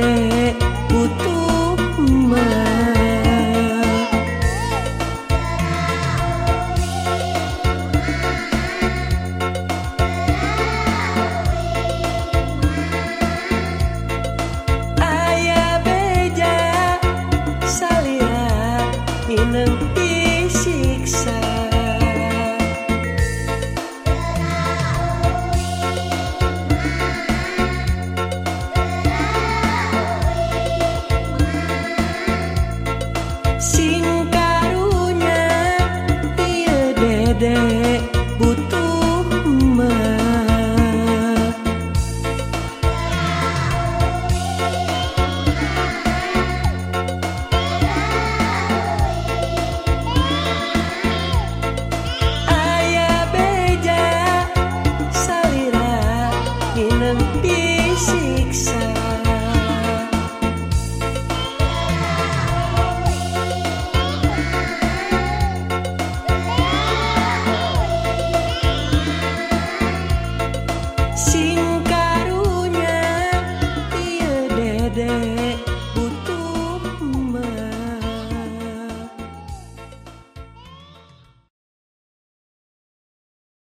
day. Dedek put